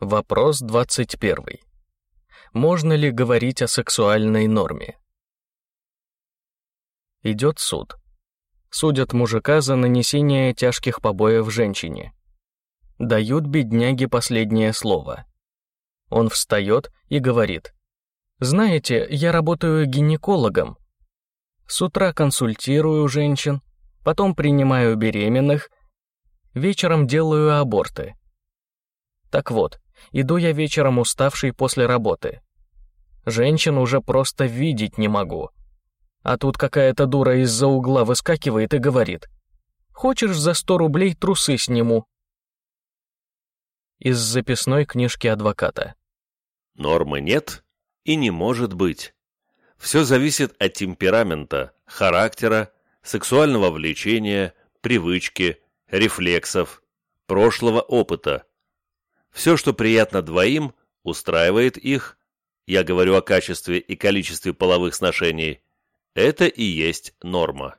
Вопрос 21. Можно ли говорить о сексуальной норме? Идет суд. Судят мужика за нанесение тяжких побоев женщине. Дают бедняге последнее слово. Он встает и говорит. «Знаете, я работаю гинекологом. С утра консультирую женщин, потом принимаю беременных, вечером делаю аборты. Так вот, иду я вечером уставший после работы. Женщин уже просто видеть не могу. А тут какая-то дура из-за угла выскакивает и говорит. «Хочешь за сто рублей трусы сниму?» Из записной книжки адвоката. Нормы нет и не может быть. Все зависит от темперамента, характера, сексуального влечения, привычки, рефлексов, прошлого опыта. Все, что приятно двоим, устраивает их, я говорю о качестве и количестве половых сношений, это и есть норма.